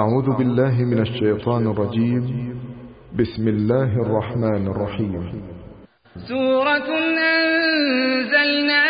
أعوذ بالله من الشيطان الرجيم. بسم الله الرحمن الرحيم. سورة أنزلناها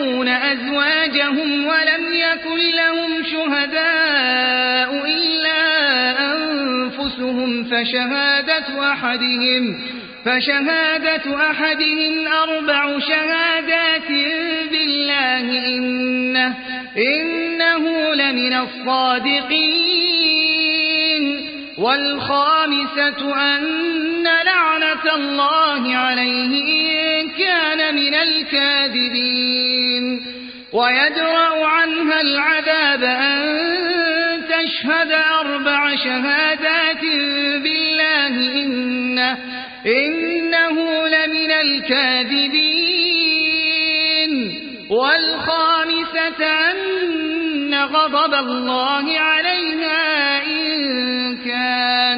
يرمون أزواجهم ولم يكن لهم شهداء إلا أنفسهم فشهادة أحدهم فشهادة أحدهم أربع شهادات بالله إنه, إنه لمن الصادقين والخامسة أن لعنة الله عليه إن كان من الكاذبين. ويدرأ عنها العذاب أن تشهد أربع شهادات بالله إنه, إنه لمن الكاذبين. والخامسة أن غضب الله عليها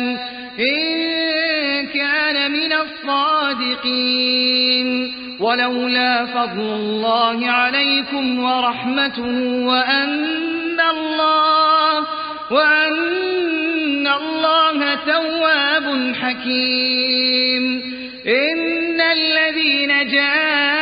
كان, إن كان من الصادقين. ولولا فضل الله عليكم ورحمته وأن الله وأن الله تواب حكيم. إن الذين جاءوا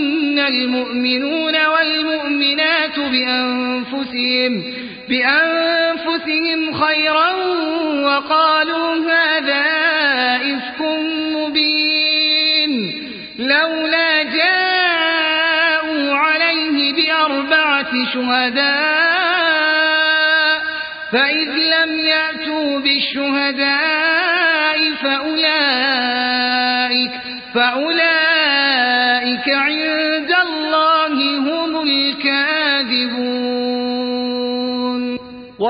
ظن المؤمنون والمؤمنات بأنفسهم, بأنفسهم خيرا وقالوا هذا إفك مبين لولا جاءوا عليه بأربعة شهداء فإذ لم يأتوا بالشهداء فأولئك, فأولئك عند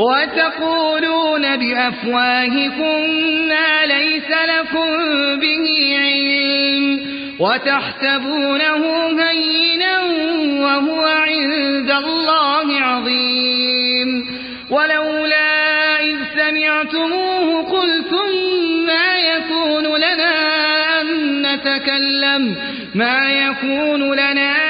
وتقولون بأفواهكم ما ليس لكم به علم وتحسبونه هينا وهو عند الله عظيم ولولا إذ سمعتموه قلتم ما يكون لنا أن نتكلم ما يكون لنا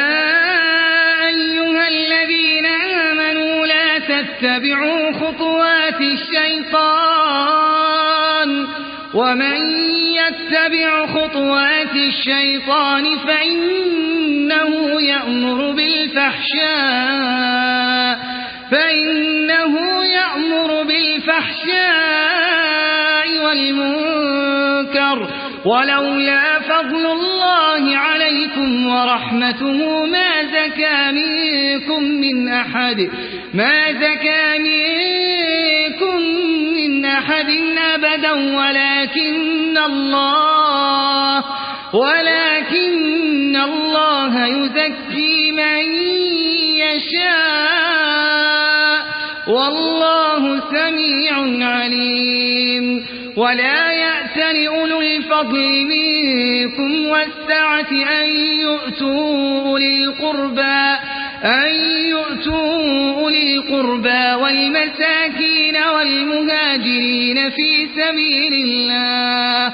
يتبع خطوات الشيطان فإنه يأمر بالفحشاء فإنه يأمر بالفحشاء والمنكر ولولا فضل الله عليكم ورحمته ما زكى منكم من أحد ما زكى منكم من أحد أبدا ولكن الله ولكن الله يزكي من يشاء والله سميع عليم ولا يأتل أولو الفضل منكم والسعة أن يؤتوا أولي القربى أن يؤتوا أولي القربى والمساكين والمهاجرين في سبيل الله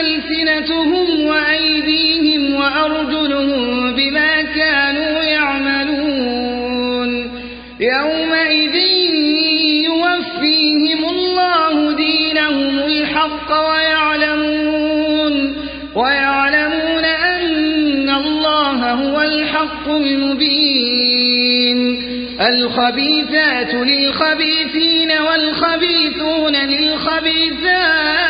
ألسنتهم وأيديهم وأرجلهم بما كانوا يعملون. يومئذ يوفيهم الله دينهم الحق ويعلمون ويعلمون أن الله هو الحق المبين. الخبيثات للخبيثين والخبيثون للخبيثات.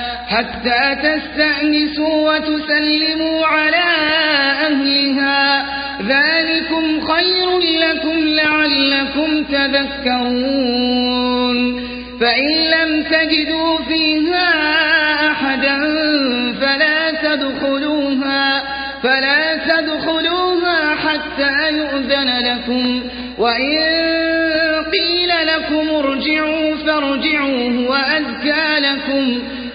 حتى تستأنسوا وتسلموا على أهلها. ذلكم خير لكم لعلكم تذكرون. فإن لم تجدوا فيها أحدا فلا تدخلوها فلا تدخلوها حتى يؤذن لكم. وإن قيل لكم ارجعوا فارجعوا هو أزكى لكم.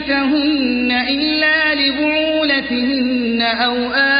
زينتهن إلا لبعولتهن أو آبائهن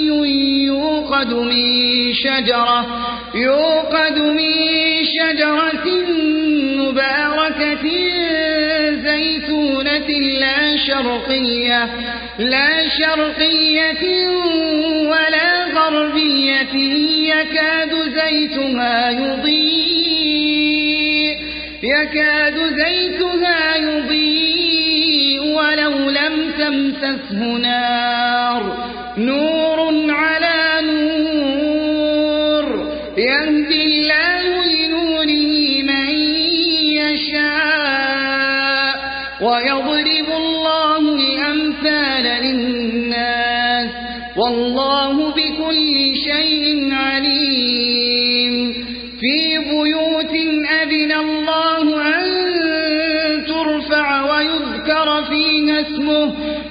يوقد من شجرة يوقد من شجرة مباركة زيتونة لا شرقية لا شرقية ولا غربية يكاد زيتها يضيء يكاد زيتها يضيء ولو لم تمسسه نار. نور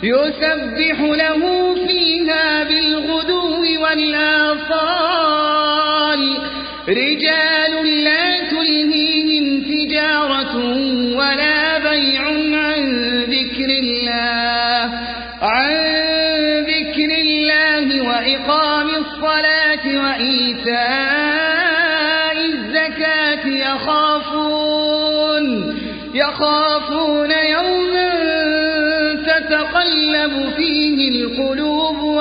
يسبح له فيها بالغدو والآصال. رجال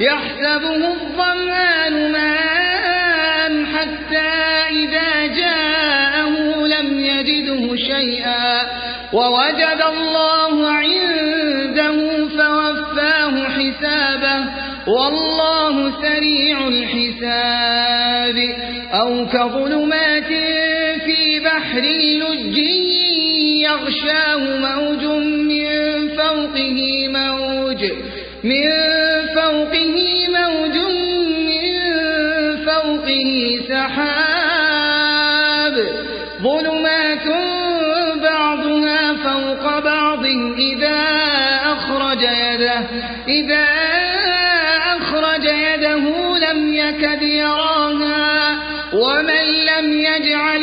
يحسبه الظمآن ماء حتى إذا جاءه لم يجده شيئا. ووجد الله عنده فوفاه حسابه. والله سريع الحساب. أو كظلمات في بحر لج يغشاه موج من فوقه موج من فوقه موج من فوقه سحاب ظلمات بعضها فوق بعض إذا أخرج يده إذا أخرج يده لم يكد يراها ومن لم يجعل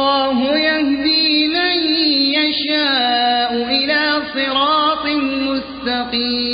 مستقيم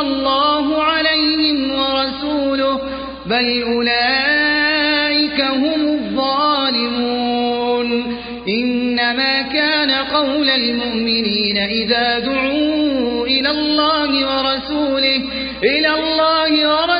الله عليهم ورسوله بل أولئك هم الظالمون. إنما كان قول المؤمنين إذا دعوا إلى الله ورسوله إلى الله ورسوله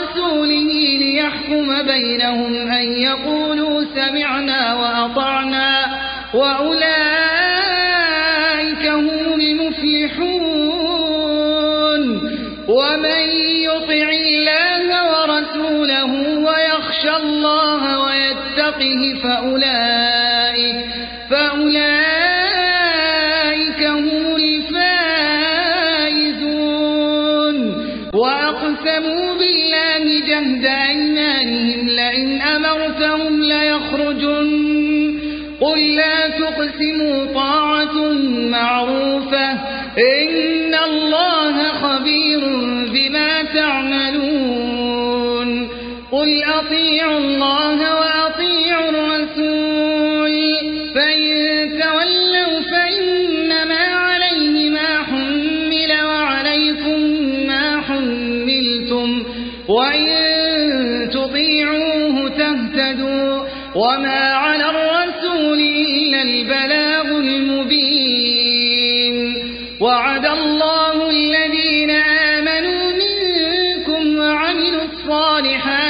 وأقسموا بالله جهد أيمانهم لئن أمرتهم ليخرجن. قل لا تقسموا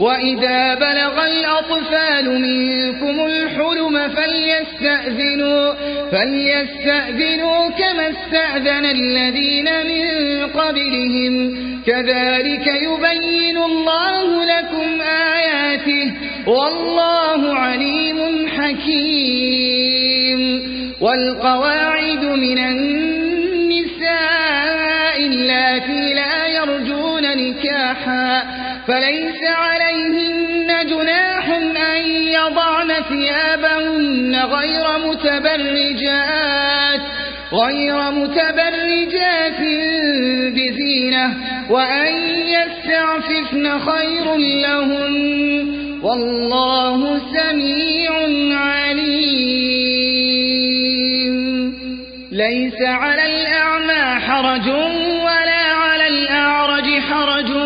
وإذا بلغ الأطفال منكم الحلم فليستأذنوا, فليستأذنوا كما استأذن الذين من قبلهم. كذلك يبين الله لكم آياته والله عليم حكيم. والقواعد من النساء اللاتي لا يرجون نكاحا فليس عليهن جناح أن يضعن ثيابهن غير متبرجات غير متبرجات بزينة وأن يستعففن خير لهم. والله سميع عليم. ليس على الأعمى حرج ولا على الأعرج حرج.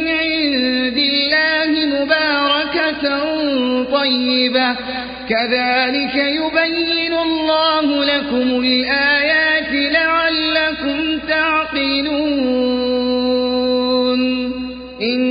الله مباركة طيبة. كذلك يبين الله لكم الآيات لعلكم تعقلون. إن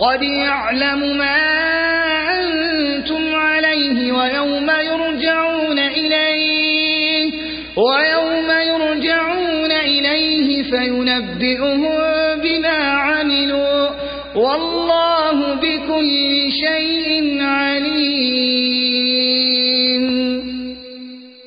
قد يعلم ما أنتم عليه ويوم يرجعون إليه ويوم يرجعون إليه فينبئهم بما عملوا والله بكل شيء